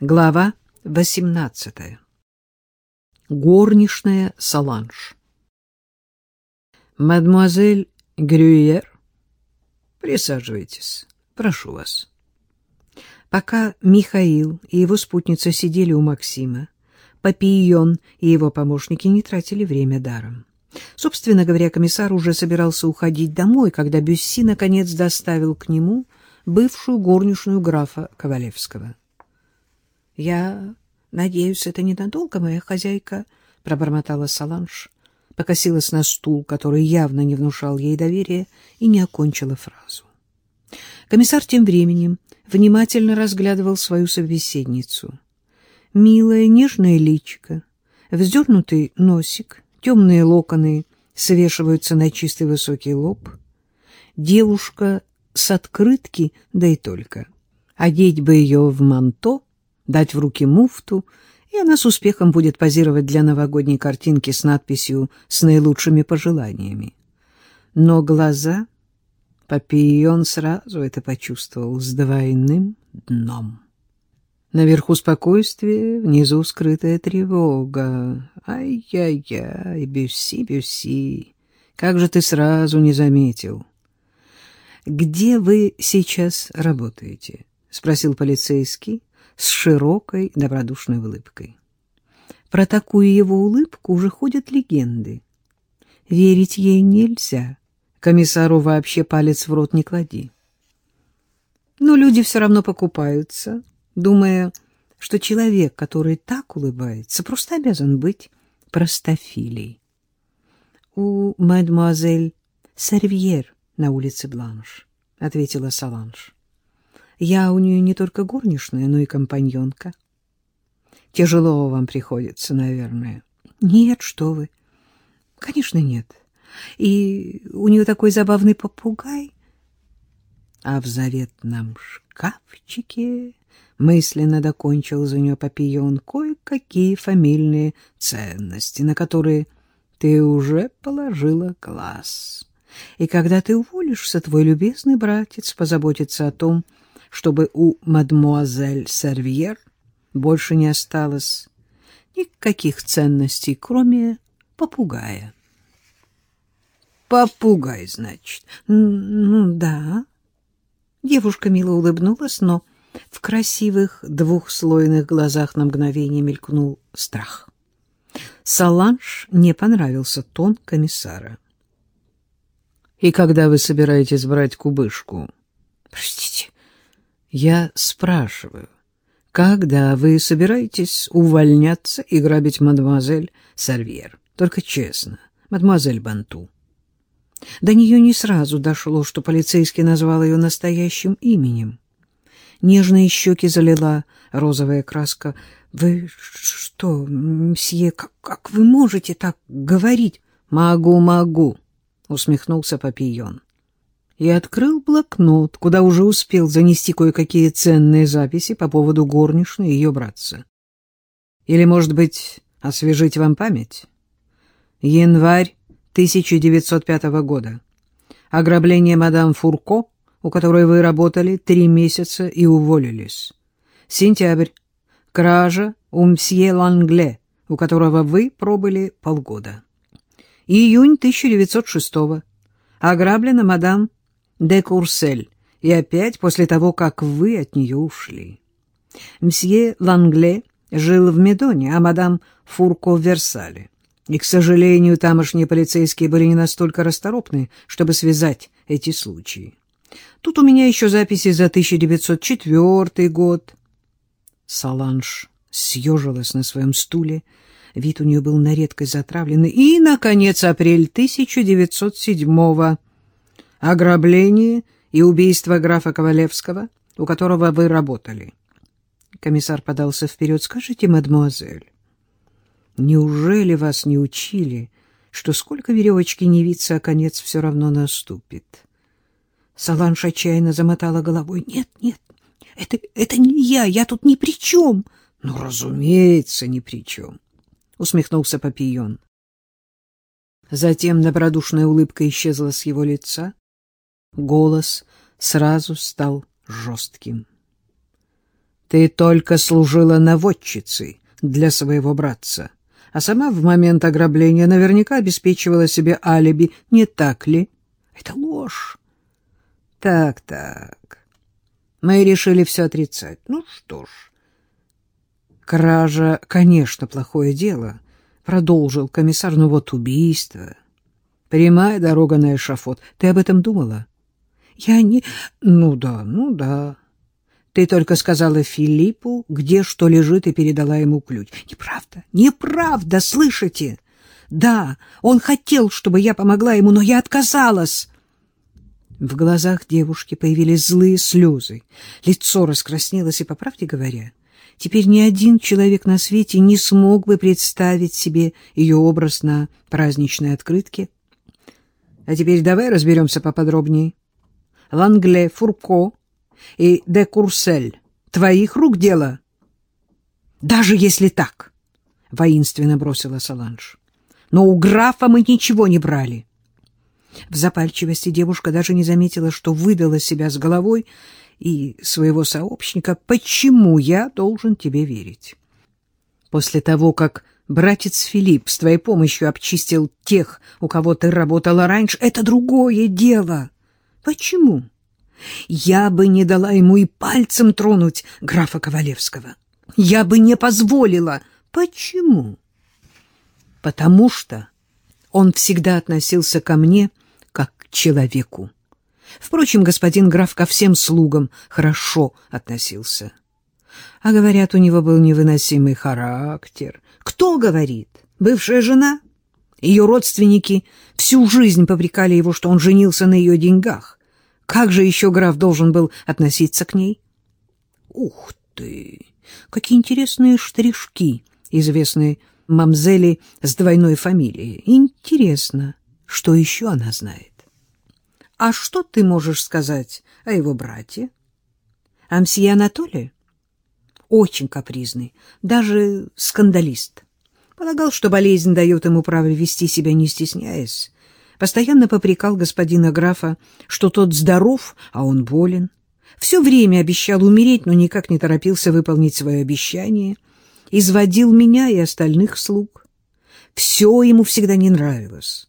Глава 18. Горничная Саланж. Мадемуазель Грюйер, присаживайтесь, прошу вас. Пока Михаил и его спутница сидели у Максима, Папийон и его помощники не тратили время даром. Собственно говоря, комиссар уже собирался уходить домой, когда Бюсси наконец доставил к нему бывшую горничную графа Ковалевского. — Я надеюсь, это ненадолго, моя хозяйка, — пробормотала Саланж, покосилась на стул, который явно не внушал ей доверия, и не окончила фразу. Комиссар тем временем внимательно разглядывал свою собеседницу. Милое нежное личико, вздернутый носик, темные локоны свешиваются на чистый высокий лоб. Девушка с открытки, да и только. Одеть бы ее в манто — дать в руки муфту, и она с успехом будет позировать для новогодней картинки с надписью «С наилучшими пожеланиями». Но глаза Папион сразу это почувствовал с двойным дном. Наверху спокойствие, внизу скрытая тревога. Ай-яй-яй, Бюсси, Бюсси, как же ты сразу не заметил? — Где вы сейчас работаете? — спросил полицейский, с широкой добродушной улыбкой. Про такую его улыбку уже ходят легенды. Верить ей нельзя. Комиссару вообще палец в рот не клади. Но люди все равно покупаются, думая, что человек, который так улыбается, просто обязан быть простофилей. У мадемуазель Сервьер на улице Бланш, — ответила Саланж. Я у нее не только горничная, но и компаньонка. Тяжело вам приходится, наверное. Нет, что вы. Конечно, нет. И у нее такой забавный попугай. А в заветном шкафчике мысленно докончил за нее папион кое-какие фамильные ценности, на которые ты уже положила глаз. И когда ты уволишься, твой любезный братец позаботится о том, чтобы у мадмуазель Сервьер больше не осталось никаких ценностей, кроме попугая. Попугай, значит. Ну да. Девушка мило улыбнулась, но в красивых двухслойных глазах на мгновение мелькнул страх. Саланж не понравился тон комиссара. «И когда вы собираетесь брать кубышку?» «Простите, я спрашиваю, когда вы собираетесь увольняться и грабить мадемуазель Сальвьер? Только честно, мадемуазель Банту. До нее не сразу дошло, что полицейский назвал ее настоящим именем. Нежные щеки залила розовая краска. «Вы что, мсье, как, как вы можете так говорить?» «Могу, могу», — усмехнулся Папийон и открыл блокнот, куда уже успел занести кое-какие ценные записи по поводу горничной и ее братца. Или, может быть, освежить вам память? Январь 1905 года. Ограбление мадам Фурко, у которой вы работали три месяца и уволились. Сентябрь. Кража у мсье Лангле, у которого вы пробыли полгода. Июнь 1906 Ограблена мадам де Курсель, и опять после того, как вы от нее ушли. Мсье Лангле жил в Медоне, а мадам Фурко в Версале. И, к сожалению, тамошние полицейские были не настолько расторопны, чтобы связать эти случаи. Тут у меня еще записи за 1904 год. Саланж съежилась на своем стуле. Вид у нее был на редкость затравленный. И, наконец, апрель 1907 года ограбление и убийство графа Ковалевского, у которого вы работали. Комиссар подался вперед. Скажите, мадемуазель, неужели вас не учили, что сколько веревочки не виться, а конец все равно наступит? Саланж отчаянно замотала головой. Нет, нет, это, это не я, я тут ни при чем. Ну, разумеется, ни при чем, усмехнулся Папион. Затем добродушная улыбка исчезла с его лица. Голос сразу стал жестким. Ты только служила наводчицей для своего братца, а сама в момент ограбления наверняка обеспечивала себе алиби, не так ли? Это ложь. Так-так. Мы решили все отрицать. Ну что ж. Кража, конечно, плохое дело, продолжил комиссар, но вот убийство... Прямая дорога на эшафот. Ты об этом думала? Я не... Ну да, ну да. Ты только сказала Филиппу, где что лежит, и передала ему ключ. Неправда, неправда, слышите? Да, он хотел, чтобы я помогла ему, но я отказалась. В глазах девушки появились злые слезы. Лицо раскраснелось, и, по правде говоря, теперь ни один человек на свете не смог бы представить себе ее образ на праздничной открытке. А теперь давай разберемся поподробнее. Лангле, Фурко и де Курсель. Твоих рук дело? Даже если так, — воинственно бросила Саланж. Но у графа мы ничего не брали. В запальчивости девушка даже не заметила, что выдала себя с головой и своего сообщника. Почему я должен тебе верить? После того, как Братец Филипп с твоей помощью обчистил тех, у кого ты работала раньше. Это другое дело. Почему? Я бы не дала ему и пальцем тронуть графа Ковалевского. Я бы не позволила. Почему? Потому что он всегда относился ко мне как к человеку. Впрочем, господин граф ко всем слугам хорошо относился. А говорят, у него был невыносимый характер, кто говорит? Бывшая жена? Ее родственники всю жизнь попрекали его, что он женился на ее деньгах. Как же еще граф должен был относиться к ней? Ух ты! Какие интересные штришки, известные мамзели с двойной фамилией. Интересно, что еще она знает? А что ты можешь сказать о его брате? А мсье Анатолий? очень капризный, даже скандалист. Полагал, что болезнь дает ему право вести себя, не стесняясь. Постоянно попрекал господина графа, что тот здоров, а он болен. Все время обещал умереть, но никак не торопился выполнить свое обещание. Изводил меня и остальных слуг. Все ему всегда не нравилось.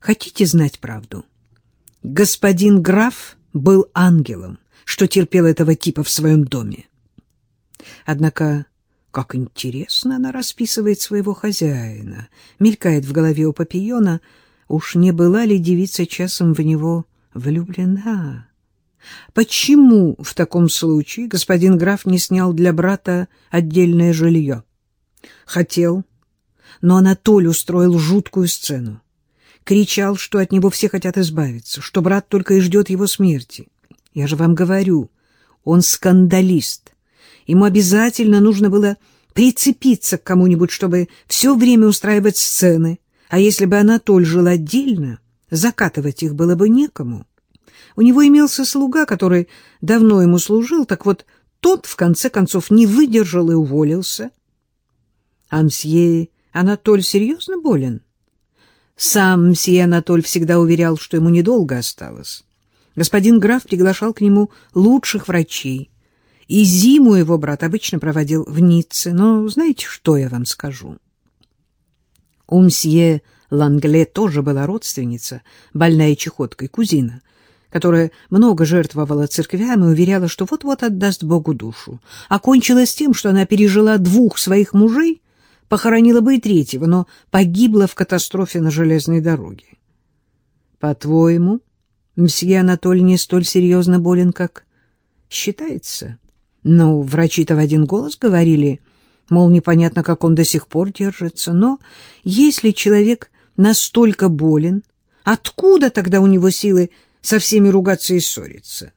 Хотите знать правду? Господин граф был ангелом, что терпел этого типа в своем доме. Однако, как интересно она расписывает своего хозяина, мелькает в голове у Папиона, уж не была ли девица часом в него влюблена? Почему в таком случае господин граф не снял для брата отдельное жилье? Хотел, но Анатолий устроил жуткую сцену. Кричал, что от него все хотят избавиться, что брат только и ждет его смерти. Я же вам говорю, он скандалист, Ему обязательно нужно было прицепиться к кому-нибудь, чтобы все время устраивать сцены. А если бы Анатоль жил отдельно, закатывать их было бы некому. У него имелся слуга, который давно ему служил, так вот тот, в конце концов, не выдержал и уволился. А мсье Анатоль серьезно болен? Сам мсье Анатоль всегда уверял, что ему недолго осталось. Господин граф приглашал к нему лучших врачей, и зиму его брат обычно проводил в Ницце. Но знаете, что я вам скажу? У мсье Лангле тоже была родственница, больная чехоткой, кузина, которая много жертвовала церквям и уверяла, что вот-вот отдаст Богу душу. Окончилось тем, что она пережила двух своих мужей, похоронила бы и третьего, но погибла в катастрофе на железной дороге. По-твоему, мсье Анатолий не столь серьезно болен, как считается? Ну, врачи-то в один голос говорили, мол, непонятно, как он до сих пор держится. Но если человек настолько болен, откуда тогда у него силы со всеми ругаться и ссориться?